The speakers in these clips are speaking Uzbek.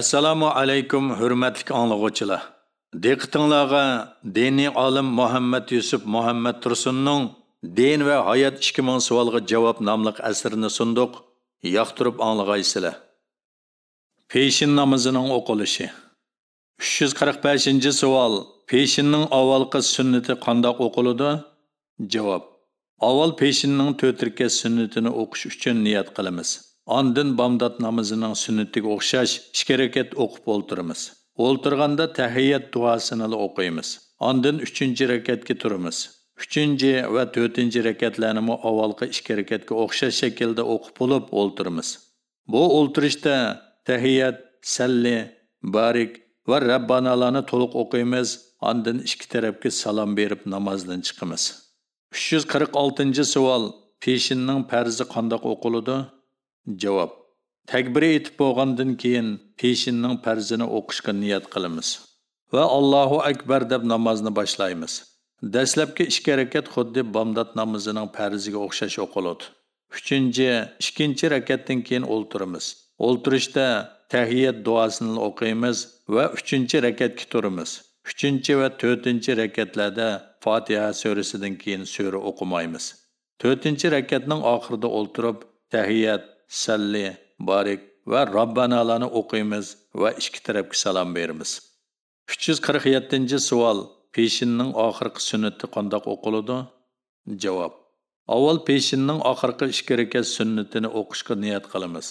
assalomu alaykum hurmatli anglag'uvchilar. Diqqatingizga diniy olim muhammad yusuf muhammad tursunning din va hayot ikki ming savolga javob nomli asrini sunduq yoqtirib anglag'aysizlar. Peshin namozining o'qilishi. Uch yuz qirq beshinchi savol. Peshinning avvalgi sunnati qandoq o'qiladi javob. Avval peshinning to'tirka sunnatini o'qish uchun niyat qilamiz. Ondan bomdod namozining sunnatiga o'xshash 2 rakat o'qib o'ltiramiz. O'ltirganda tahiyyat duosini o'qiymiz. Ondan 3 rakatga turamiz. 3 va 4 rakatlarni avvalgi 2 rakatga o'xshash shaklda o'qib bo'lib o'ltiramiz. Bu o'ltirishda tahiyyat, salli, barik va rabbanalarni to'liq o'qiymiz. Ondan ikki tarafga salom berib namozdan chiqamiz. 346 savol: Peshinning farzi qanday o'qiladi? Javob: Takbir etib bo'lgandan keyin peshinning farzini o'qishga niyat qilamiz va Allohu akbar deb namozni boshlaymiz. Dastlabki ikki harakat xuddi bomdod namozining farziga o'xshash o'qiladi. 3-chi, ikkinchi rakatdan keyin o'ltiramiz. O'ltirishda tahiyat duosini o'qiymiz va 3-chi rakatga turamiz. 3 va 4 rakatlarda Fatiha surasidan keyin sura o'qimaymiz. 4 rakatning oxirida o'ltirib tahiyat salli, barik va robbanalarni o'qiymiz va ikki tarafga salom beramiz. 347 savol. Peshinning oxirgi sunnati qandoq o'qiladi? Javob. Avval peshinning oxirgi ikki rakat sunnatini o'qishga niyat qilamiz.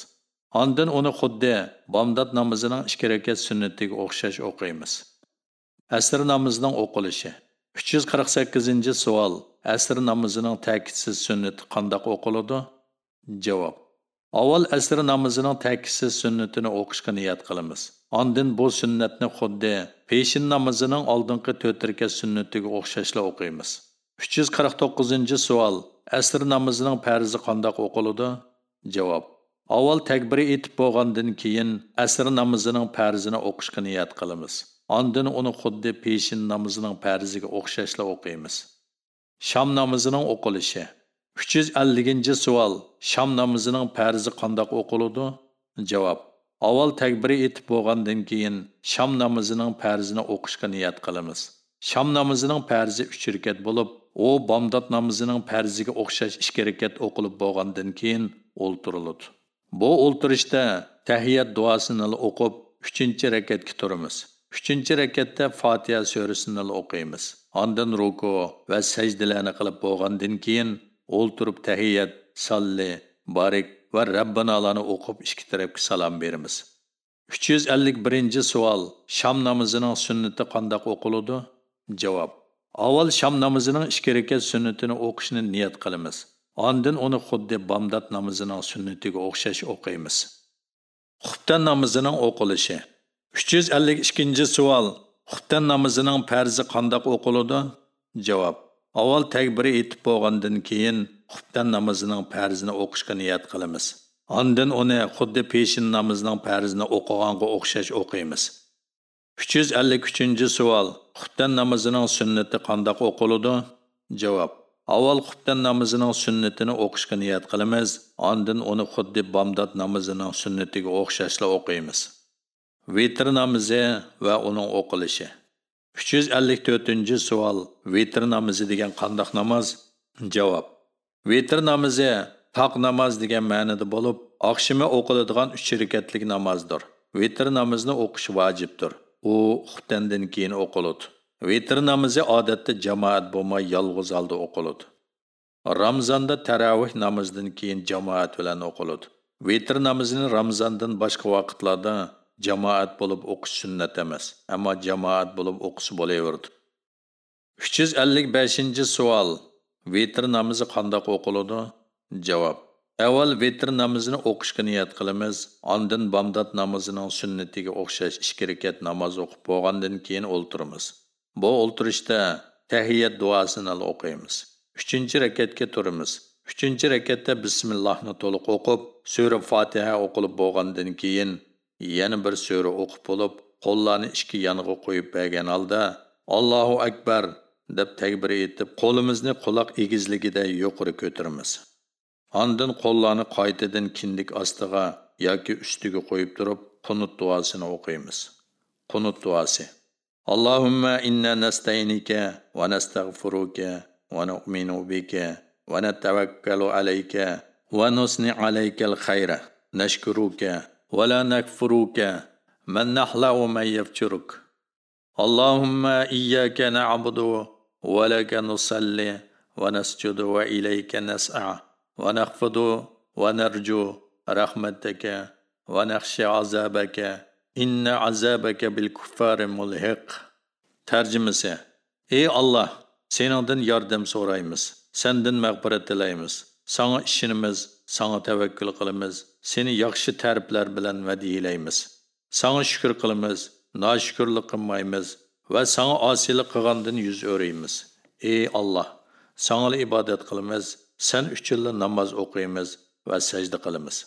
Ondan uni xuddi bomdod namozining ikki rakat sunnatiga o'xshash o'qiymiz. Asr namozining o'qilishi. 348 savol. Asr namozining ta'kidsiz sunnati qandoq o'qiladi? Javob. Avval asr namozining ta'kidsiz sunnatini o'qishga niyat qilamiz. Ondan bu sunnatni xuddi peshin namozining oldingi 4 rakat sunnatiga o'xshashla o'qiymiz. 349-savol. Asr namozining farzi qanday o'qiladi? Javob. Avval takbiri etib bo'lgandan keyin asr namozining farzini o'qishga niyat qilamiz. Ondan uni xuddi peshin namozining farziga o'xshashla o'qiymiz. Sham namozining o'qilishi 350 savol. Sham namozining farzi qandoq o'qiladi? Javob. Avval takbiri etib bo'lgandan keyin sham namozining farzini o'qishga niyat qilamiz. Sham namozining farzi 3 rakat bo'lib, u bomdod namozining farziga o'xshash 2 rakat o'qilib bo'lgandan keyin o'ltiriladi. Bu o'ltirishda tahiyat duosini o'qib 3-rakatga turamiz. 3-rakatda Fatiha surasini o'qiymiz. Ondan ruku va sajdalarni qilib bo'lgandan keyin o'ltirib tahiyat, salli, barik va rabbanalarni o'qib ikki tarafga salom beramiz. 351 savol. Sham namozining sunnati qandoq o'qiladi? Javob. Avval sham namozining ikki rakat sunnatini o'qishni niyat qilamiz. Ondan uni xuddi bomdod namozining sunnatiga o'xshash o'qiymiz. Xuftan namozining o'qilishi. 352 savol. Xuftan namozining farzi qandoq o'qiladi? Javob. Avval takbiri etib bo'lgandan keyin xubdan namozining farzini o'qishga niyat qilamiz. Ondan uni xuddi peshin namozining farzini o'qiganga o'xshash o'qiymiz. 353-savol. Xubdan namozining sunnati qandoq o'qiladi? Javob. Avval xubdan namozining sunnatini o'qishga niyat qilamiz, ondan uni xuddi bomdod namozining sunnatiga o'xshashla o'qiymiz. Vitr namozi va uning o'qilishi 354 savol. Vitr namozi degan qandoq namoz? Javob. Vitr namozi taq namoz degan ma'noda bo'lib, oqshimi o'qiladigan 3 rakatlik namozdir. Vitr namozini o'qish vojibdir. U xuftandan keyin o'qiladi. Vitr namozi odatda jamoat bo'lmay yolg'iz holda o'qiladi. Ramzonda taravih namozidan keyin jamoat bilan o'qiladi. Vitr namozini Ramzondan boshqa vaqtlarda jamoat bo'lib o'qish sunnat emas, ammo jamoat bo'lib o'qish bo'laverdi. 355 savol. vetr namozi qandoq o'qiladi? Javob. Avval vetr namozini o'qishga niyat qilamiz, ondan bomdod namozining sunnatiga o'xshash 2 rakat namoz o'qib bo'lgandan keyin o'ltiramiz. Bu o'ltirishda tahiyat duosini o'qiymiz. 3-rakatga turamiz. 3-rakatda bismillohni to'liq o'qib, sura fotiha o'qilib bo'lgandan keyin yana bir sura o'qib bo'lib qo'llarni ichki yonga qo'yib bergan holda allohu akbar! deb takbir etib qo'limizni quloq egizligida yuqori ko'taramiz andin qo'llarni qaytadan kindik ostiga yoki ustiga qo'yib turib qunut duosini o'qiymiz. Qunut duosi. Allohumma inna nastaynika va nastag'firuka va nu'minu bika va natavakkalu alayka va nusni alaykal khayra nashkuruka ولا نكفرك من نحلى ومن يفجرك اللهم إياك نعبد ولك نصلي ونسجد وإليك نسعى ونخفض ونرجو رحمتك ونخشى عذابك إن عذابك بالكفار ملحق ترجمة Ey Allah, seningdan yordam so'raymiz, sendan mag'firat tilaymiz. Sana ishonamiz, sana tavakkul qilamiz, seni yaxshi ta'riflar bilan vadilaymiz. Sana shukr qilamiz, noshukrlik qilmaymiz va sana osiylik qilgandan yuz o'raymiz. Ey Allah, sana ibodat qilamiz, sen uchun namoz o'qiymiz va sajda qilamiz.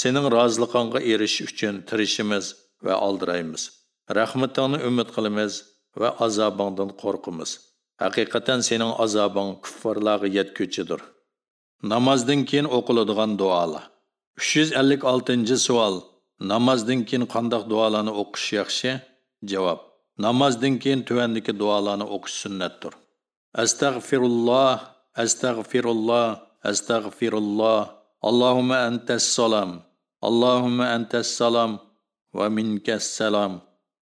Sening roziliqingga erishish uchun tirishimiz va oldiraymiz. Rahmatingni umid qilamiz va azobingdan qo'rqamiz. Haqiqatan sening azobing kuffarlarga yetguchidir. Namozdan keyin o'qiladigan duolar. 356-savol. Namozdan keyin qanday duolarni o'qish yaxshi? Javob. Namozdan keyin tuvandagi duolarni o'qish sunnatdir. Astagfirulloh, astagfirulloh, astagfirulloh. Allohumma antas salam. Allohumma antas salam va minkas salam.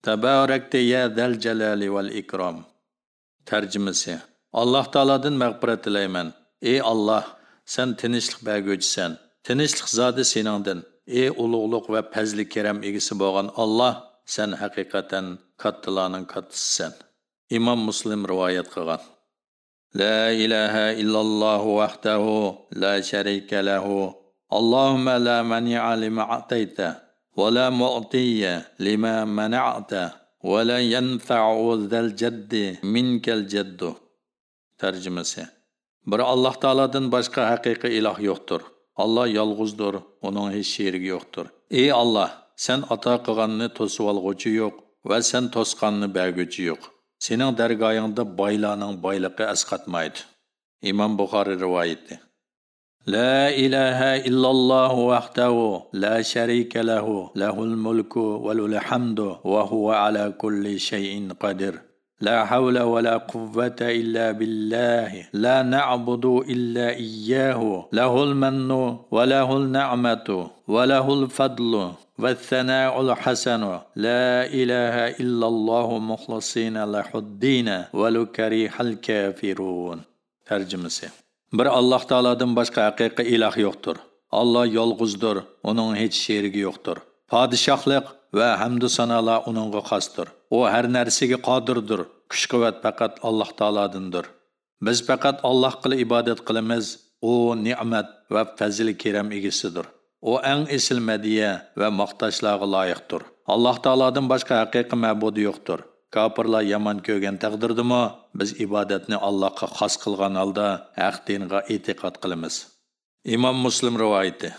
Tabarakta ya zal jalali val ikrom. Tarjimasi. Alloh taoladan mag'firat tilayman. Ey Alloh, sen tinchlik berguvchisan. Tinchlik zodi seningdan. Ey ulug'liq va fazli karam egisi bo'lgan Alloh, sen haqiqatan kattalarning kattisisan. Imom Muslim rivoyat qilgan. La ilaha illalloh vahdahu la sharika lahu. Allahumma la mani'a lima a'tayta va la mu'tiya lima mana'ta va la yanfa'u zal jaddi minkal jaddu. Tarjimasi. Bir Alloh taoladan boshqa haqiqiy iloh yo'qdir. Allah yolg'izdir, uning hech sherigi yo'qdir. Ey Alloh, sen ato qilganni to'sib olg'uchi yo'q va sen to'sqanni berguchi yo'q. Sening dargoyingda boylarning boyligi asqatmaydi. Imom Buxoriy rivoyati. La ilaha illalloh wahdahu la sharika lahu lahul mulku va lahul hamdu va huwa ala kulli shay'in qadir. لا حول ولا قوة إلا بالله. لا نعبد إلا إياه. له المن وله النعمة وله الفضل والثناء الحسن. لا إله إلا الله مخلصين له الدين ولو كريح الكافرون. ترجمة bir alloh taolodan boshqa haqiqiy iloh yo'qdir alloh yolg'izdir uning hech sherigi yo'qdir podshohlik va hamdu sanolar uningga xosdir u har narsaga qodirdir kuch quvvat faqat alloh taolodindir biz faqat alloh qila ibodat qilamiz u ne'mat va fazil keram egasidir. U eng esil madiya va maqtashlarga loyiqdir. Alloh taolodan boshqa haqiqiy ma'budi yo'qdir. Kofirlar yomon ko'rgan taqdirdimi biz ibodatni allohga xos qilgan holda haq dinga e'tiqod qilamiz. Imom muslim rivoyati.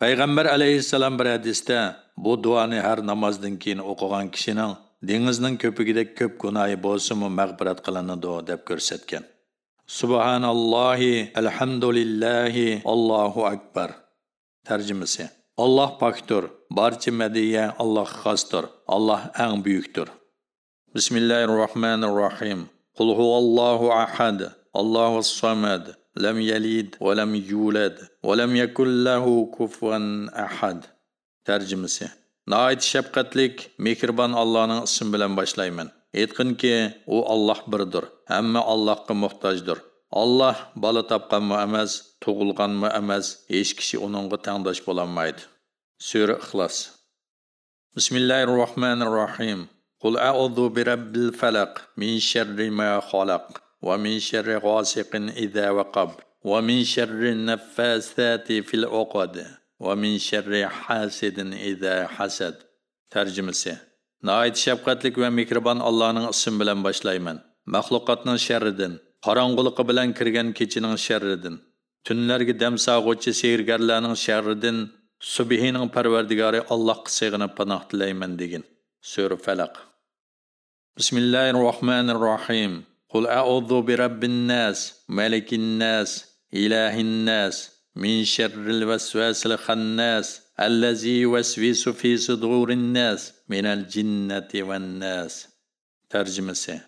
Payg'ambar alayhissalom bir hadisda bu duoni har namozdan keyin o'qigan kishining dengizning ko'pigidek ko'p gunohi bo'lsinmi mag'firat qilinadi deb ko'rsatgan. Subhanallohi alhamdulillahi allohu akbar. Tarjimasi. Alloh pokdir barcha madiya allohga xosdir alloh eng buyukdir. Bismillahi rohmanir rohim qul huvallohu ahad allohu samad lam yalid va lam yulad va lam yakul lahu kufuwan ahad. Tarjimasi. Nəhayət şəfqətlik, mehribon Allohning ismi bilan boshlayman. Aytqinki, u Alloh birdir, hamma Allohga muhtojdir. Alloh bola topqanmi emas, tug'ilganmi emas, hech kishi uningga tangdosh bo'lolmaydi. Sura Ixlos. Bismillahirrohmanirrohim. Qul a'udhu bi robbil falaq min sharri ma xalaq va min sharri ghasiqin idha waqab va min sharri naffasati fil uqad va min sharri hasidin iza hasad tarjimasi Nəhayət şəfqətlik va mehribon allohning ismi bilan boshlayman. Məxluqatның sharridan, qorong'uliqi bilan kirgan kechining sharridan, tunlarga dam sog'uvchi sehrgarlarning sharridan, Subhining Parvardigori Allohga sig'inib panoh tilayman degan. Sura Falaq. Bismillahirrohmanirrohim. Qul a'udhu bi rabbin nas, malikin nas, ilahin nas, من شر الوسواس الخناس الذي يوسوس في صدور الناس من الجنة والناس. ترجمسي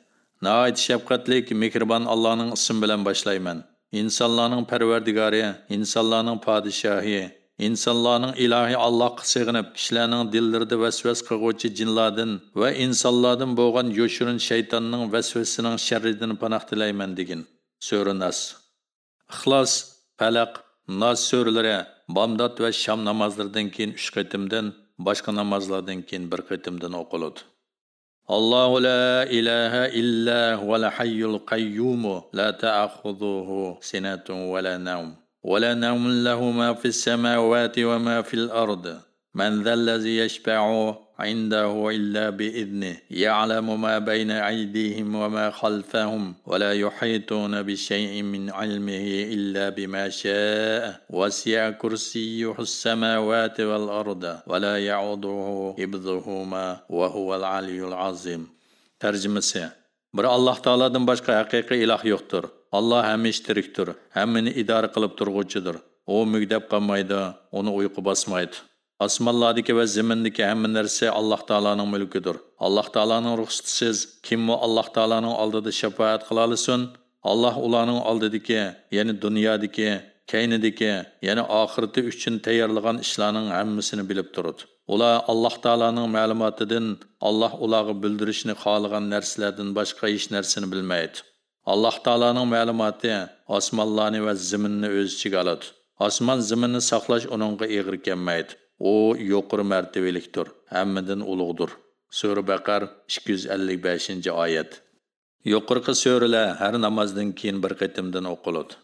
نهايت شفقتلك مكربان الله نن اسم بلن باشلايمن insonlarning parvardigori insonlarning podshohi insonlarning ilohi allohga sig'inib kishilarning dillarida vasvas qilg'uvchi jinlardan va insonlardan bo'lgan yoshirin shaytonning vasvasining sharridan panoh tilayman degin. So'rinas ixlos falaq naz so'rlari bomdod va sham namozlaridan keyin uch qatimdan boshqa namozlardan keyin bir qatimdan o'qiladi. Allohu la ilaha illa huval hayyul qayyum la ta'khudhuhu sinatun wala nawm. Wala nawm lahu ma fis samawati wa ma fil ard. Man dhal ladzi عنده إلا بإذنه يعلم ما بين أيديهم وما خلفهم ولا يحيطون بشيء من علمه إلا بما شاء. وسع كرسيه السماوات والأرض ولا يعوضه حفظهما وهو العلي العظيم. ترجمة bir alloh taolodan boshqa haqiqiy iloh yo'qdir alloh hamish tirikdir hammani idora qilib turg'uchidir u mugdab qolmaydi uni uyqu bosmaydi osmonlardagi va zimindagi hamma narsa alloh taolaning mulkidir. Alloh taolaning ruxsatisiz kimmi alloh taolaning oldida shafaat qila olsin. Alloh ularning oldidagi ya'ni dunyodagi kaynidagi ya'ni oxirati uchun tayyorlagan ishlarning hammasini bilib turadi ular alloh taolaning ma'lumotidan alloh ularga bildirishni xohlagan narsalardan boshqa hech narsani bilmaydi. Alloh taolaning ma'lumoti osmonlarni va zaminni o'z ichiga oladi. Osmon zaminni saqlash uningga eg'ir kelmaydi. O yuqori martabalikdir hammadan ulug'dir. Sura baqar 255 oyat. Yuqorqi so'ralar har namozdan keyin bir qitimdan o'qiladi.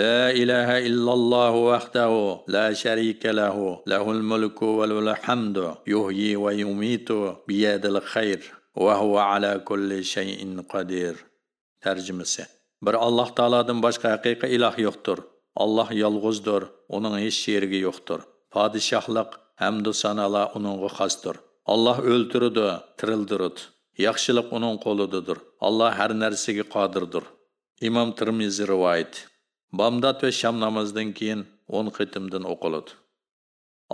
La ilaha illallohu vahdahu la sharika lahu lahul mulku va lahul hamdu yuhyi va yumitu bi biyadil xayr va huwa ala kulli shay'in qodir tarjimasi. Bir alloh taoladan boshqa haqiqiy iloh yo'qdir. Alloh yolg'izdir uning hech sherigi yo'qdir. Podshohlik hamdu sanolar uningga xosdir alloh o'ltiridi tirildiridi yaxshilik uning qo'lidadir alloh har narsaga qodirdir imom termiziy rivoyat bomdod va sham namozidan keyin o'n qitimdan o'qiladi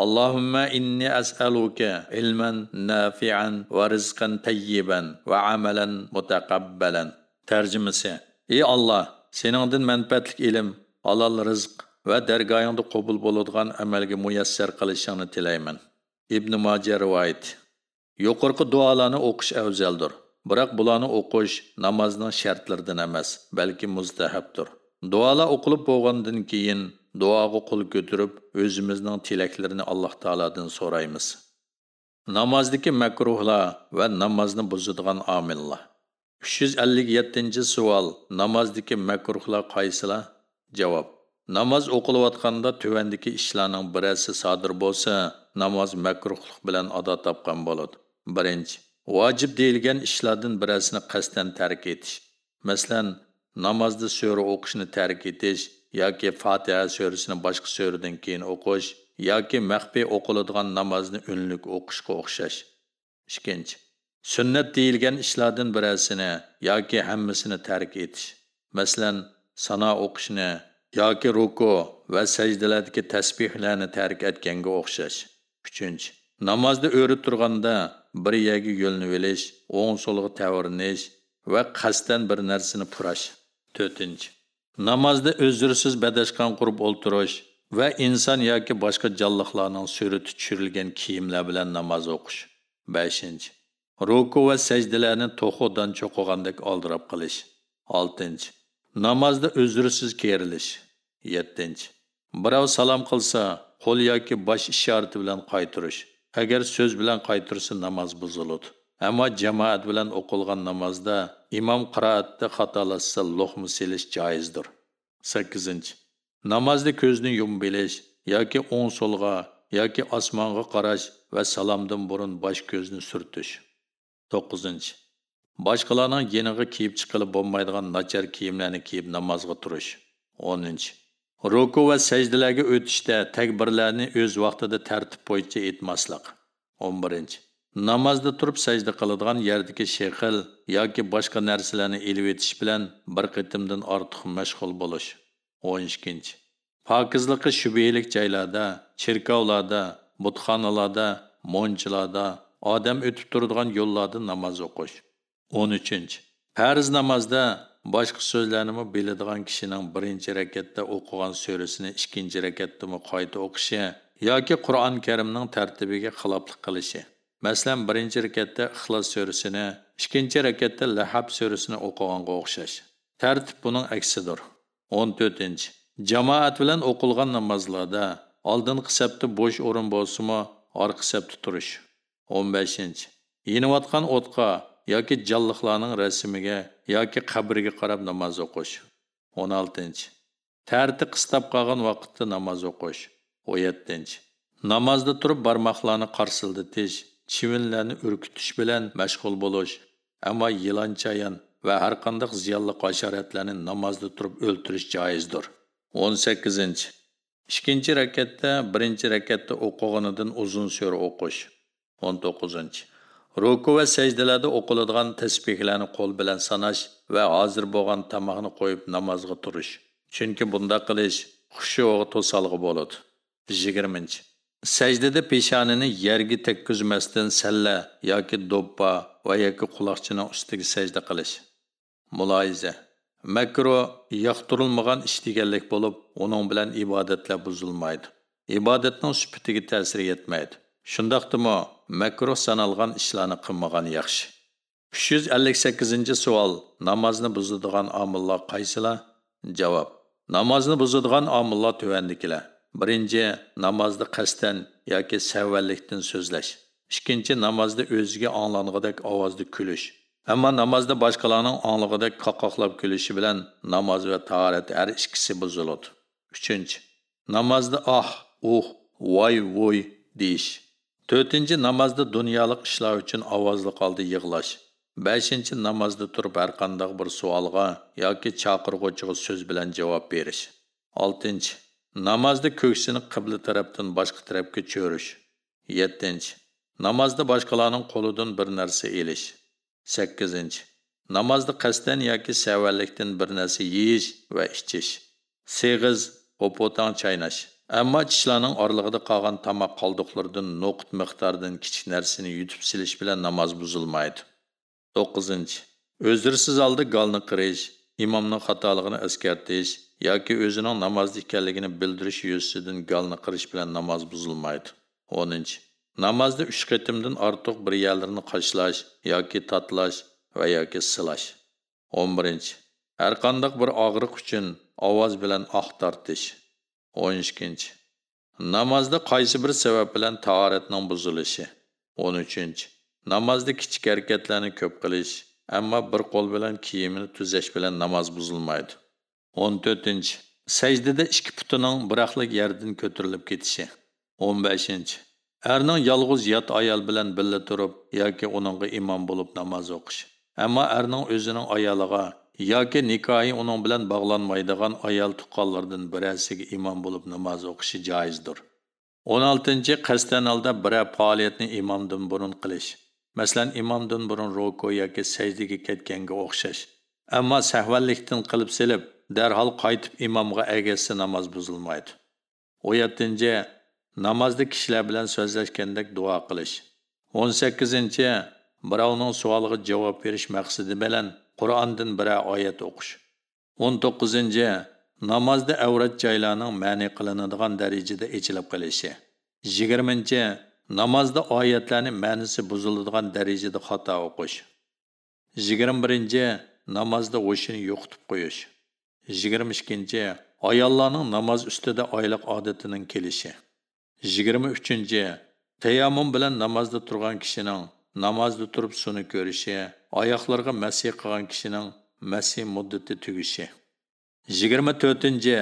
اللهم إني أسألك علما نافعا ورزقا طيبا وعملا متقبلا ترجمة ey olloh seningdan manfaatli ilm halol rizq va dargohingda qabul bo'ladigan amalga muyassar qilishingni tilayman. Ibn moja rivoyat. Yuqorqi duolarni o'qish afzaldir biroq bularni o'qish namozning shartlaridan emas balki mustahabdir duolar o'qilib bo'lgandan keyin duoga qo'l ko'tarib o'zimizning tilaklarini alloh taolodan so'raymiz. Namozdagi makruhlar va namozni buzadigan omillar. Uch yuz ellik yettinchi savol namozdagi makruhlar qaysilar? Javob. Namoz o'qilayotganda tuvandiki ishlarning birasi sodir bo'lsa namoz makruhlik bilan ado topgan bo'ladi. Birinchi vojib deyilgan ishlardan birasini qasddan tark etish. Masalan namozda so'ra o'qishni tark etish yoki fotiha so'rasini boshqa so'radan keyin o'qish yoki maxfiy o'qiladigan namozni unlik o'qishga o'xshash. Ikkinchi sunnat deyilgan ishlardan birasini yoki hammasini tark etish. Masalan sano o'qishni yoki ruku va sajdalardagi tasbehlarni tark etganga o'xshash. Uchinchi namozda o'rib turganda bir yerga yo'lni olish o'ng so'lga tavrinish va qasddan bir narsani purash. To'rtinchi namozda o'zirsiz badashqon qurib o'ltirish va inson yoki boshqa jonliqlarning surati tushirilgan kiyimlar bilan namoz o'qish. Beshinchi ruku va sajdalarni to'xudan cho'qigandek oldirab qilish. Oltinchi namozda uzrsiz kerilish. Yettinchi. Birov salom qilsa qo'l yoki bosh ishorati bilan qaytirish agar so'z bilan qaytirsa namoz buziladi ammo jamoat bilan o'qilgan namozda imom qiroatda xatolashsa luhmi selish joizdir. Sakkizinchi. Namozda ko'zni yumib bilish yoki o'ng so'lga yoki osmonga qarash va salomdan burun bosh ko'zni surtish. To'qqizinchi. Boshqalarning yeniga kiyib chiqilib bo'lmaydigan nachar kiyimlarni kiyib namozga turish o'ninchi ruku va sajdalarga o'tishda takbirlarni o'z vaqtida tartib bo'yicha aytmaslik o'n birinchi namozda turib sajda qiladigan yerdagi shexil yoki boshqa narsalarni ilib etish bilan bir qitimdan ortiq mashg'ul bo'lish o'n ikkinchi pokizligi shubhalik joylarda cherkovlarda butxonalarda mo'nchilarda odam o'tib turadigan yo'llarda namoz o'qish o'n uchinchi. Farz namozda boshqa so'zlarni biladigan kishining birinchi rakatda o'qigan surasini ikkinchi rakatdami qayta o'qishi yoki qur'oni karimning tartibiga xiloflik qilishi. Masalan birinchi rakatda ixlos surasini ikkinchi rakatda lahab surasini o'qiganga o'xshash. Tartib buning aksidir. o'n to'rtinchi. Jamoat bilan o'qilgan namozlarda oldingi safda bo'sh o'rin bo'lsimi orqa safda turish. o'n beshinchi. Yeniyotgan o'tqa yoki jonliqlarning rasmiga yoki qabriga qarab namoz o'qish. O'n oltinchi. Tarti qistab qolgan vaqtda namoz o'qish. O'n yettinchi. Namozda turib barmoqlarni qarsilditish chivinlarni urkitish bilan mashg'ul bo'lish ammo yilon chayon va har qanday ziyonli hasharotlarni namozda turib o'ltirish joizdir o'n sakkizinchi ikkinchi rakatda birinchi rakatda o'qiganidan uzun sura o'qish o'n to'qqizinchi ruku va sajdalarda o'qiladigan tasbihlarni qo'l bilan sanash va hozir bo'lgan tomoqni qo'yib namozga turish. Chunki bunda qilish xushyo'g'i to'salg'i bo'ladi. Yigirmanchi. Sajdada peshonini yerga tekkizmasdan salla yoki do'ppa va yoki quloqchining ustiga sajda qilish. Muloyiza makro yoqtirilmagan ish deganlik bo'lib uning bilan ibodatlar buzilmaydi. Ibodatning sufitiga ta'sir yetmaydi. Shundoqdimi makruh sanalgan ishlarni qilmagan yaxshi uch yuz ellik sakkizinchi savol namozni buzadigan omillar qaysilar javob namozni buzadigan omillar tuvandikilar birinchi namozni qasddan yoki savvallikdan so'zlash ikkinchi namozda o'ziga anglangidek ovozda kulish ammo namozda boshqalarning anglig'idek qoqoqlab kulishi bilan namoz va tahorat har ikkisi buziladi uchinchi namozda oh uh voy voy deyish to'rtinchi namozda dunyolik ishlar uchun ovozli qoldi yig'lash. Beshinchi namozda turib har qanday bir savolga yoki chaqirg'uvchiga so'z bilan javob berish. Oltinchi namozda ko'ksini qibla tarafdan boshqa tarafga cho'rish. Yettinchi namozda boshqalarning qo'lidan bir narsa elish. Sakkizinchi namozda qasddan yoki savallikdan bir narsa yeyish va ichish. Seg'iz o'potang chaynash. Ammo tishlarning oralig'ida qolgan tomoq qoldiqlaridan noqut miqdoridan kichik narsani yutib silish bilan namoz buzilmaydi. To'qqizinchi. O'zirsiz holda golni qirish imomning xatoligini eskartish yoki o'zining namozda ekanligini bildirish yuzasidan golni qirish bilan namoz buzilmaydi. O'ninchi. Namozda uch qitimdan ortiq bir yerlarni qoshlash yoki tatlash va yoki silash. O'n birinchi. Har qandoq bir og'riq uchun ovoz bilan tortish. O'n ikkinchi namozda qaysi bir sabab bilan taoratning buzilishi? o'n кичик namozda kichik harakatlarni ko'p qilish ammo bir qo'l bilan kiyimini tuzash bilan namoz buzilmaydi. o'n to'rtinchi. Sajdada ikki putining кетиши. yerdan ko'tarilib ketishi. o'n beshinchi. Erning yolg'iz yot ayol bilan birga turib yoki uningga imom bo'lib namoz o'qish. Ammo erning o'zining ayoliga yoki nikohi uning bilan bog'lanmaydigan ayol tuqqanlardan birasiga imom bo'lib namoz o'qishi joizdir. 16. qasddan holda biror faoliyatni imomdan burun qilish. Masalan, imomdan burun ruku yoki sajdaga ketganga o'xshash. Ammo sahvallikdan qilib silib, darhol qaytib imomga agasi namoz buzilmaydi. 17 namozda kishilar bilan so'zlashgandek duo qilish o'n sakkizinchi birovning savoliga javob berish maqsadi bilan qur'ondan bir oyat o'qish. O'n to'qqizinchi namozda avrat joylarning ma'ni qilinadigan darajada echilib qilishi yigirmanchi namozda oyatlarni ma'nisi buziladigan darajada xato o'qish. Yigirma birinchi namozda o'shini yo'qitib qo'yish. Yigirma ikkinchi ayollarning namoz ustida oyliq odatining kelishi. Yigirma uchinchi tayammum bilan namozda turgan kishining namozda turib suni ko'rishi oyoqlarga masih qilgan kishining masih muddati tugishi. Yigirma to'rtinchi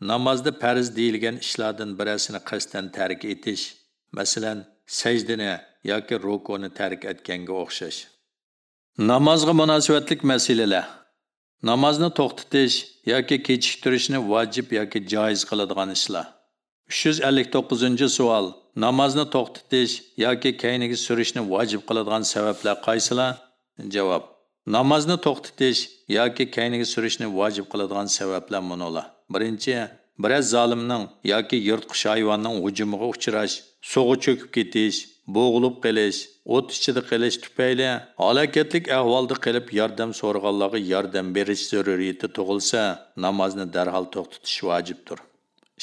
namozda farz deyilgan ishlardan birasini qasddan tark etish masalan sajdini yoki rukuni tark etganga o'xshash. Namozga munosabatlik masalalar. Namozni to'xtatish yoki kechiktirishni vojib yoki joiz qiladigan ishlar. 359 savol. Namozni to'xtatish yoki kayniga surishni vojib qiladigan sabablar qaysilar javob. Namozni to'xtatish yoki kayniga surishni vojib qiladigan sabablar munolar birinchi birаз zolimning yoki yirtqich hayvonning hujumiga uchrash suvga cho'kib ketish bo'g'ilib qilish o't ichida qilish tufayli halokatlik ahvolda qilib yordam so'raganlarga yordam berish zaruriyati tug'ilsa namozni darhol to'xtatish vojibdir.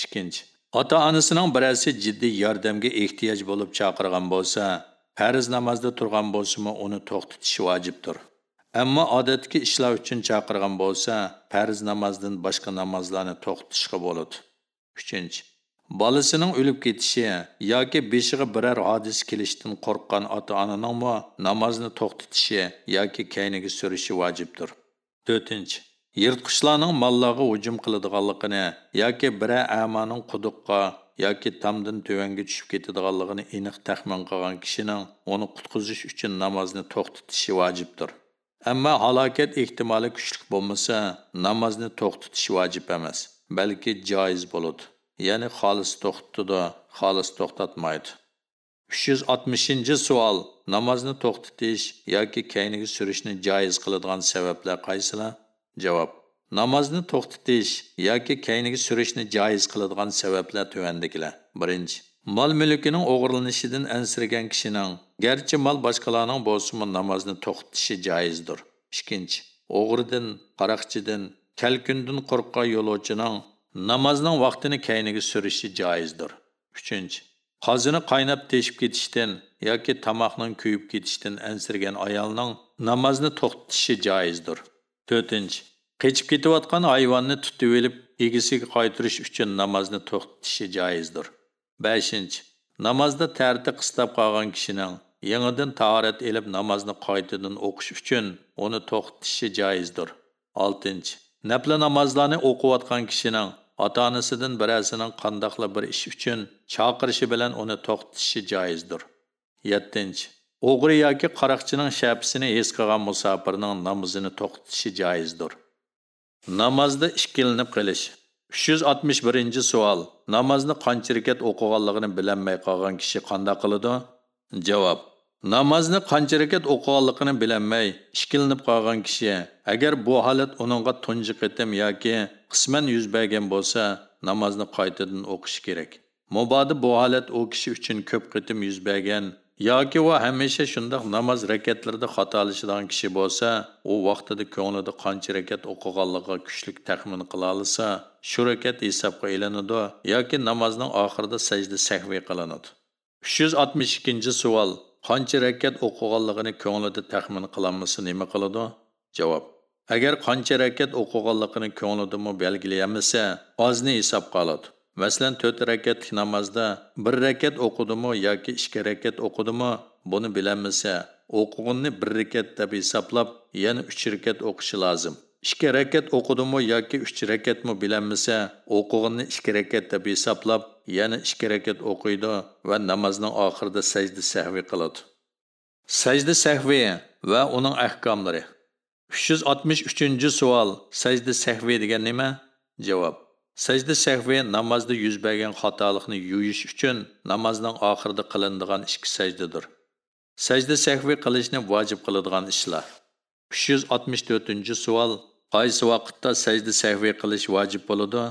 Ikkinchi ota onasining birasi jiddiy yordamga ehtiyoj bo'lib chaqirgan bo'lsa farz namozda turgan bo'lsimi uni to'xtatish vojibdir. Ammo odatdagi ishlar uchun chaqirgan bo'lsa farz namozdan boshqa namozlarni to'xtatishga bo'ladi. Uchinchi bolasining o'lib ketishi yoki beshig'i biror hodisa kelishdan qo'rqqan ota onaningmi namozni to'xtatishi yoki kayniga surishi vojibdir. To'rtinchi yirtqichlarning mollarga hujum qiladiganligini yoki biror amoning quduqqa yoki tomdan tuvanga tushib ketadiganligini aniq taxmin qilgan kishining uni qutqizish uchun namozni to'xtatishi vojibdir. Ammo halokat ehtimoli kuchli bo'lmasa namozni to'xtatish vojib emas balki joiz bo'ladi ya'ni xolis to'xtatadi xolis to'xtatmaydi. Uch yuz oltmishinchi savol namozni to'xtatish yoki kayniga surishni joiz qiladigan sabablar qaysilar? Javob. Namozni to'xtatish yoki kayniga surishni joiz qiladigan sabablar tuvandikilar birinchi mol mulkining o'g'irlanishidan ansirgan kishining garchi mol boshqalarning bo'lsimi namozni to'xtatishi joizdir. Ikkinchi o'g'ridan qaroqchidan kalkundan qo'rqqan yo'lovchining namozning vaqtini kayniga surishi joizdir. Uchinchi qozini qaynab teshib ketishdan yoki tomoqning kuyib ketishdan ansirgan ayolning namozni to'xtatishi joizdir. To'rtinchi. Qechib ketayotgan hayvonni tutib olib egasiga qaytarish uchun namozni to'xtatishi joizdir. Beshinchi. Namozda tarti qistab qolgan kishining yangidan tahorat elib namozni qaytadan o'qish uchun uni to'xtatishi joizdir. Oltinchi. Nafli namozlarni o'qiyotgan kishining ota onasidan birasining qandoqli bir ish uchun chaqirishi bilan uni to'xtatishi joizdir. Yettinchi. O'g'ri yoki qaroqchining shapisini his qilgan musofirning namozini to'xtatishi joizdir. Namozda ishkilinib qilish. Uch yuz oltmish birinchi savol. Namozni qancha rakat o'qiganligini bilolmay qolgan kishi qanday qiladi? Javob. Namozni qancha rakat o'qiganligini bilolmay ishkilinib qolgan kishi agar bu holat uningga tunji qitim yoki qisman yuz bergan bo'lsa namozni qaytadan o'qish kerak. Mubodi bu holat u kishi uchun ko'p qitim yuz bergan yoki u hamisha shundoq namoz rakatlarida xatolashadigan kishi bo'lsa u vaqtida ko'nglida qancha rakat o'qiganligiga kuchlik taxmin qila olsa shu rakat hisobga ilinadi yoki namozning oxirida sajda sahviy qilinadi. Uch yuz oltmish ikkinchi savol. Qancha rakat o'qiganligini ko'nglida taxmin qilolmasa nima qiladi? Javob. Agar qancha rakat o'qiganligini ko'nglidami belgilayolmasa ozni hisobga oladi. Masalan to'rt rakatlik namozda bir rakat o'qidimi yoki ikki rakat o'qidimi buni bilolmasa o'qig'inni bir rakat deb hisoblab yana uch rakat o'qishi lozim. Ikki rakat o'qidimi yoki uch rakatmi bilolmasa o'qig'inni ikki rakat deb hisoblab yana ikki rakat o'qiydi va namozning oxirida sajda sahviy qiladi. Sajda sahvi va uning ahkomlari. Uch yuz oltmish uchinchi savol sajda sahvi degan nima? Javob. Sajda səhvi namazda yüz bergen xatolikni yuyish uchun namozning oxirida qilinadigan ikki sajdadir. Sajda səhvi qilishni vojib qiladigan ishlar. 364-savol. Qaysi vaqtda sajda səhvi qilish vojib bo'ladi?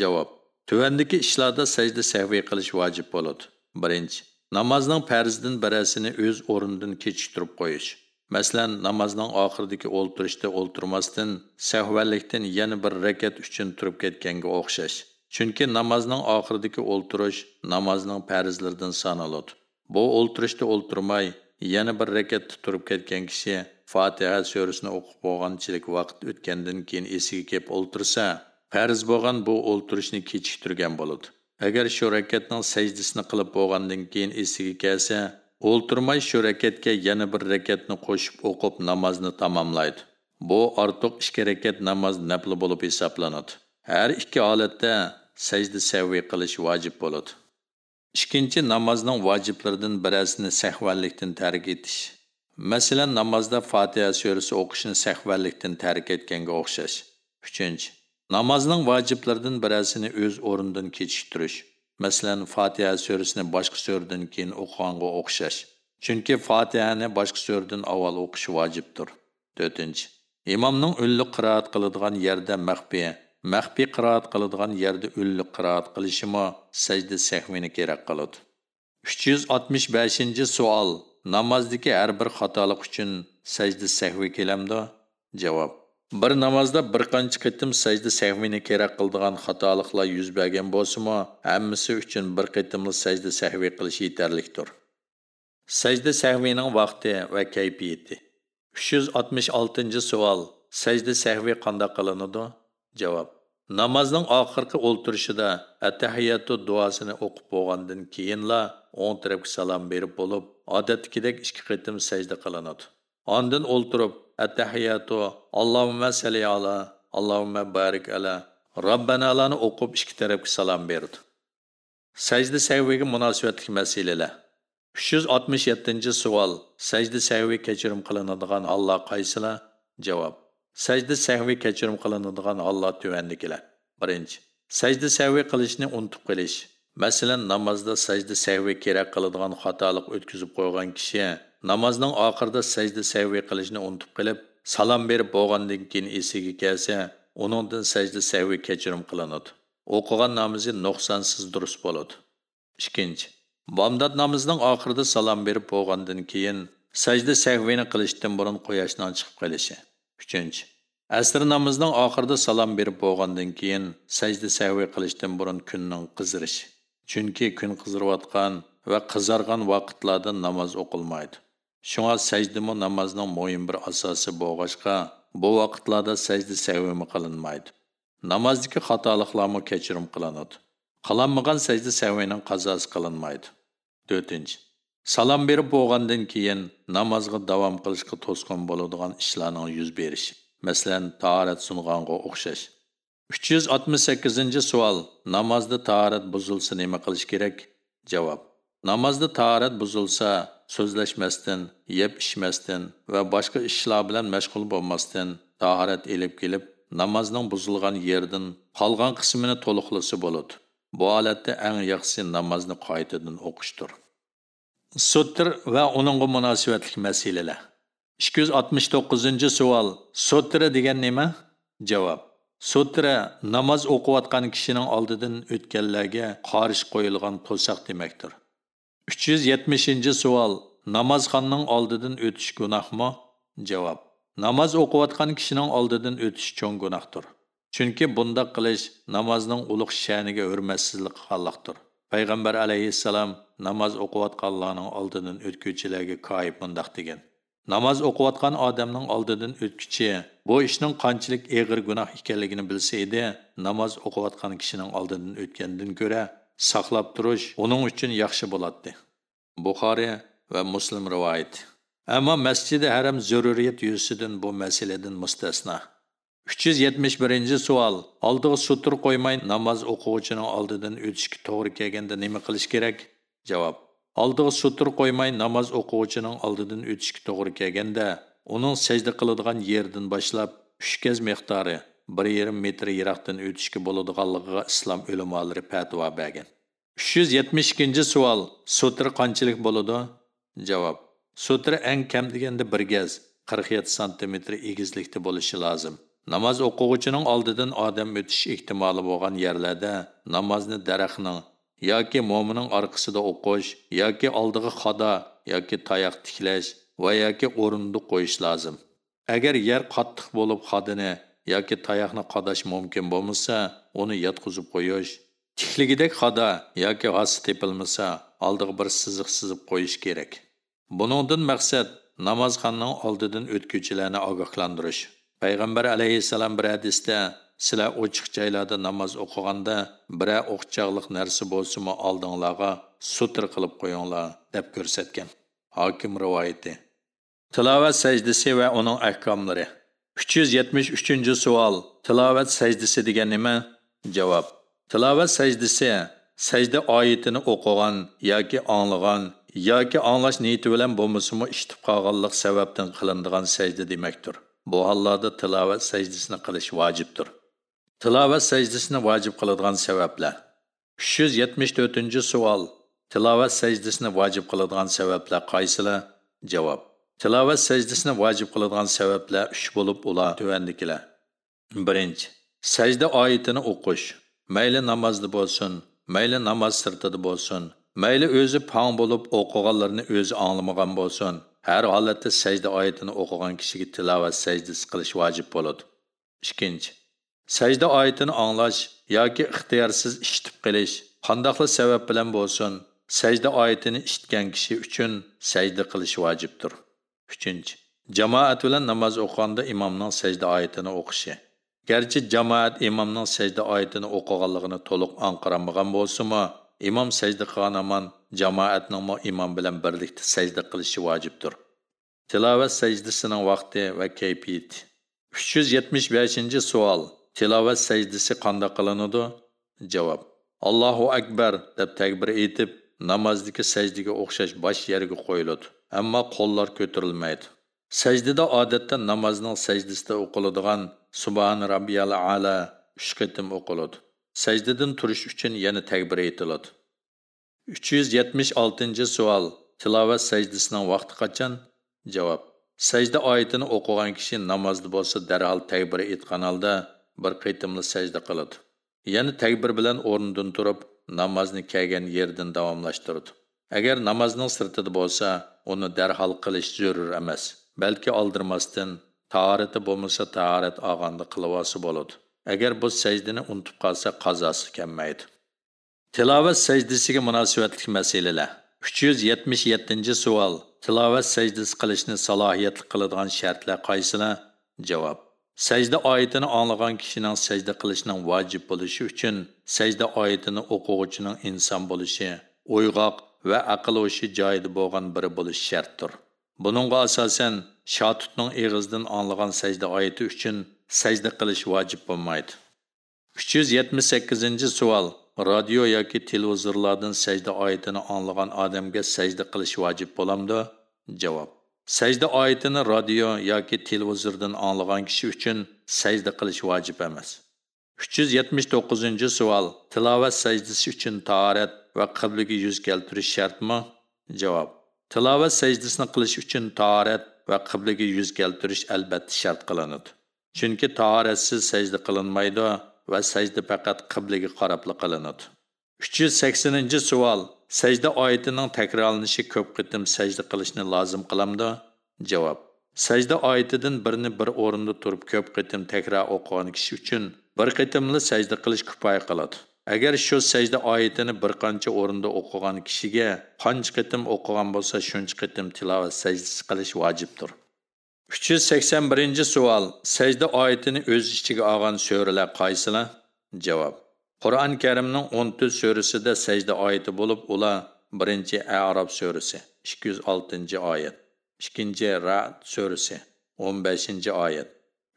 Javob. Tuvandagi ishlarda sajda səhvi qilish vojib bo'ladi. 1. Namozning farzidan birasini o'z o'rnidan kechiktirib qo'yish. Masalan namozning oxiridagi o'ltirishda олтырмастан, сәхвәллектән yana bir rakat uchun turib ketganga o'xshash. Chunki namozning oxiridagi o'ltirish namozning farzlaridan sanaladi. Bu o'ltirishda o'ltirmay, yana bir rakatda turib ketgan kishi fotiha surasini o'qib bo'lganchilik vaqt o'tgandan keyin esiga kelib o'ltirsa, farz bo'lgan bu o'ltirishni kechiktirgan bo'ladi. Agar shu rakatning sajdasini qilib bo'lgandan keyin esiga kelsa, o'ltirmay shu rakatga yana bir rakatni qo'shib o'qib namozni tamomlaydi. Bu ortiq ikki rakat namoz nafli bo'lib hisoblanadi. Har ikki holatda sajda saviy qilish vojib bo'ladi. Ikkinchi namozning vojiblaridan birasini sahvallikdan tark etish. Masalan namozda fotiha surasi o'qishni sahvallikdan tark etganga o'xshash. Uchinchi namozning vojiblaridan birasini o'z o'rnidan kechiktirish masalan fotiha surasini boshqa suradan keyin o'qiganga o'xshash. Chunki fotihani boshqa suradan avval o'qish vojibdir. To'rtinchi. Imomning ulli qiroat qiladigan yerda maxfiy. Maxfiy qiroat qiladigan yerda ulli qiroat qilishimi? Sajda sahvini kerak qiladi. 365 savol namozdagi har bir xatolik uchun sajda sahvi kelamdi javob. Bir namozda bir qancha qitim sajda sahvini kerak qiladigan xatoliklar yuz bergan bo'lsimi hammasi uchun bir qitimli sajda sahvi qilish yetarlikdir sajda sahvining vaqti va kayfiyati. 366 savol sajda sahvi qanday qilinadi? Javob namozning oxirgi o'ltirishida attahiyatu duosini o'qib bo'lgandan keyinla o'ng tarafga salom berib bo'lib odatdagidek ikki qitim sajda qilinadi. Ondan o'ltirib attahiyatu allohumma salli ala allohumma barik ala. Robbanalani o'qib ikki tarafga salom berdi. Sajda sahviga munosabatli masalalar 367 savol. Sajda sahvi kechirim qilinadigan olloh qaysilar? Javob. Sajda sahvi kechirim qilinadigan olloh tuvandikilar birinchi. Sajda sahvi qilishni unutib qilish masalan namozda sajda sahvi kerak qiladigan xatolik o'tkazib qo'ygan kishi namozning oxirida sajda sahvi qilishni unutib qilib salom berib bo'lgandan keyin esiga kelsa uningdan sajda sahvi kechirim qilinadi. O'qigan namozi nuqsonsiz durust bo'ladi. Ikkinchi bomdod namozning oxirida salom berib bo'lgandan keyin sajda sahvini qilishdan burun quyoshdan chiqib qolishi. Uchinchi asr namozning oxirida salom berib bo'lgandan keyin sajda sahvi qilishdan burun kunning qizirishi. Chunki kun qizirayotgan va qizargan vaqtlarda namoz o'qilmaydi. Shunga sajdimi namozning mo'yin bir asosi bo'lg'achqa bu vaqtlarda sajda sahvimi qilinmaydi namozdagi xatoliklarmi kechirim qilinadi qilinmagan sajda sahvining qazosi qilinmaydi to'rtinchi salom berib bo'lgandan keyin namozga davom qilishga to'sqin bo'ladigan ishlarning yuz berishi masalan tahorat sung'anga o'xshash uch yuz oltmish sakkizinchi savol namozda tahorat buzilsa nima qilish kerak javob namozda tahorat buzilsa so'zlashmasdan yeb ichmasdan va boshqa ishlar bilan mashg'ul bo'lmasdan tahorat elib kelib namozning buzilgan yerdan qolgan qismini to'liqlasa bo'ladi bu holatda eng yaxshisi namozni qaytadan o'qishdir sutr va uningga munosabatli masalalar ikki yuz oltmish to'qqizinchi savol sutra degan nima? Javob sutra namoz o'qiyotgan kishining oldidan o'tganlarga qarish qo'yilgan to'saq demakdir uch yuz yetmishinchi savol namozxonning oldidan o'tish gunohmi? Javob. Namoz o'qiyotgan kishining oldidan o'tish cho'ng gunohdir. Chunki bundoq qilish namozning ulug' sha'niga hurmatsizlik qilganlikdir payg'ambar alayhissalom namoz o'qiyotganlarning oldidan o'tguvchilarga koyib mundoq degan. Namoz o'qiyotgan odamning oldidan o'tguchi bu ishning qanchalik eg'ir gunoh ekanligini bilsa edi namoz o'qiyotgan kishining oldidan o'tgandan ko'ra saqlab turish uning uchun yaxshi bo'ladi buxoriy va muslim rivoyat. Ammo masjidi haram zaruriyat yuzidan bu masaladan mustasno. 371 savol. Oldiga sutur qo'ymay namoz o'quvchining oldidan o'tishga to'g'ri kelganda nima qilish kerak? Javob. Oldiga sutur qo'ymay namoz o'quvchining oldidan o'tishga to'g'ri kelganda uning sajda qiladigan yerdan boshlab 3 kez miqdori. Bir yarim metr yiroqdan o'tishga bo'ladiganligiga islom ulamolari fatvo bergan. Uch yuz yetmish ikkinchi savol sutr qanchalik bo'ladi? Javob sutra eng kam deganda bir gaz qirq yetti santimetr egizlikda bo'lishi lozim. Namoz o'quvchining oldidan odam o'tish ehtimoli bo'lgan yerlarda namozni daraxtning yoki mo'mining orqasida o'qish yoki oldiga xoda yoki tayoq tiklash va yoki o'rindiq qo'yish lozim. Agar yer qattiq bo'lib xodini yoki tayoqni qadash mumkin bo'lmasa uni yotqizib qo'yish. Tikligidek xoda yoki hosi tepilmasa oldiga bir siziq sizib qo'yish kerak. Buningdan maqsad namozxonning oldidan o'tguvchilarni ogohlantirish. Payg'ambar alayhissalom bir hadisda sizlar ochiq joylarda namoz o'qiganda biror o'qchaqliq narsa bo'lsinmi oldinglarga sutr qilib qo'yinglar deb ko'rsatgan. Hokim rivoyati. Tilovat sajdasi va uning ahkomlari. Uch yuz yetmish uchinchi savol tilovat sajdasi degan nima javob. Tilovat sajdasi sajda oyatini o'qigan yoki anglagan yoki anglash niyati bilan bo'lmasimi eshitib qolganlik sababdan qilinadigan sajda demakdir. Bu hollarda tilovat sajdasini qilish vojibdir. Tilovat sajdasini vojib qiladigan sabablar. Uch yuz yetmish to'rtinchi savol tilovat sajdasini vojib qiladigan sabablar qaysilar javob. Tilovat sajdasini vojib qiladigan sabablar uch bo'lib ular tuvandikilar. Birinchi sajda oyatini o'qish. Mayli namozda bo'lsin mayli namoz sirtida bo'lsin mayli o'zi pong bo'lib o'qiganlarni o'zi anglamagan bo'lsin. Har holatda sajda oyatini o'qigan kishiga tilovat sajdasi qilish vojib bo'ladi. Ikkinchi sajda oyatini anglash yoki ixtiyorsiz ishitib qilish qandoqli sabab bilan bo'lsin sajda oyatini eshitgan kishi uchun sajda qilish vojibdir. Uchinchi. Jamoat bilan namoz o'qiganda imomning sajda oyatini o'qishi. Garchi jamoat imomning sajda oyatini o'qiganligini to'liq anqiramagan bo'lsimi imom sajda qilgan amon jamoatning imom bilan birlikda sajda qilishi vojibdir. Tilovat sajdasining vaqti va kayfiyati. Uch yuz yetmish beshinchi savol. Tilovat sajdasi qanday qilinadi? Javob. Allohu akbar deb takbir aytib namozdagi sajdaga o'xshash bosh yerga qo'yiladi. Ammo qo'llar ko'tarilmaydi. Sajdada odatda namozning sajdasida o'qiladigan subhan robbiyal ala uch qatim o'qiladi. Sajdadan turish uchun yana takbir aytiladi uch yuz yetmish oltinchi savol. Tilovat sajdasining vaqti qachon? Javob. Sajda oyatini o'qigan kishi namozda bo'lsa darhol takbir aytgan holda bir qitimli sajda qiladi. Yana takbir bilan o'rnidan turib namozni kelgan yerdan davomlashtirdi agar namozning sirtida bo'lsa uni darhol qilish zarur emas balki oldirmasdan taorati bo'lmasa taorat olganda qilvosi bo'ladi. Agar bu sajdani unutib qolsa qazosi kelmaydi tilovat sajdasiga munosabatli masalalar. Uch yuz yetmish yettinchi savol. Tilovat sajdasi qilishni salohiyatli qiladigan shartlar qaysilar javob. Sajda oyatini anglagan kishining sajda qilishining vojib bo'lishi uchun sajda oyatini o'quvchining inson bo'lishi uyg'oq va aql o'shi joyida bo'lgan biri bo'lishi shartdir. Buningga asosan shotutning eg'izdan anglagan sajda oyati uchun sajda qilish vojib bo'lmaydi. Uch yuz yetmish sakkizinchi savol radio yoki televizorlardan sajda oyatini anglagan odamga sajda qilish vojib bo'lamdi javob. Sajda oyatini radio yoki televizordan anglagan kishi uchun sajda qilish vojib emas. Uch yuz yetmish to'qqizinchi savol tilovat sajdasi uchun taorat va qibliga yuz keltirish shartmi? Javob. Tilovat sajdasini qilish uchun tahorat va qibliga yuz keltirish albatta shart qilinadi. Chunki tahoratsiz sajda qilinmaydi va sajda faqat qibliga qarabli qilinadi. Uch yuz saksoninchi savol. Sajda oyatining takrorlanishi ko'p qitim sajda qilishni lozim qilamdi javob. Sajda oyatidan birini bir o'rinda turib ko'p qitim takror o'qigan kishi uchun bir qitimli sajda qilish kifoya qiladi. Agar shu sajda oyatini bir qancha o'rinda o'qigan kishiga qancha qitim o'qigan bo'lsa shuncha qitim tilovat sajdasi qilish vojibdir. Uch yuz sakson birinchi savol. Sajda oyatini o'z ichiga olgan so'ralar qaysilar javob. Qur'oni karimning o'n to'rt so'risida sajda oyati bo'lib ular birinchi arob so'risi ikki yuz oltinchi oyat ikkinchi rad so'risi o'n beshinchi oyat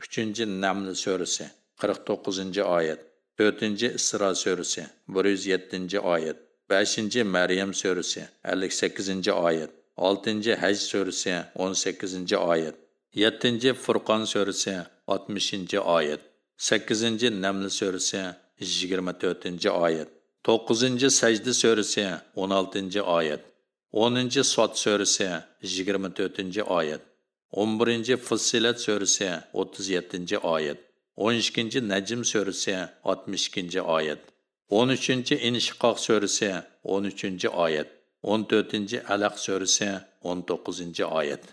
uchinchi naml so'risi qirq to'qqizinchi oyat to'rtinchi isro surasi bir yuz yettinchi oyat. Beshinchi maryam surasi ellik sakkizinchi oyat. Oltinchi haj surasi o'n sakkizinchi oyat. Yettinchi furqon surasi oltmishinchi oyat. Sakkizinchi naml surasi yigirma to'rtinchi oyat. To'qqizinchi sajda surasi o'n oltinchi oyat. O'ninchi sot surasi yigirma to'rtinchi oyat. O'n birinchi fussilat surasi o'ttiz yettinchi oyat. O'n ikkinchi najm surasi oltmish ikkinchi oyat. o'n uchinchi inshiqoq surasi o'n uchinchi oyat. o'n to'rtinchi alaq surasi o'n to'qqizinchi oyat.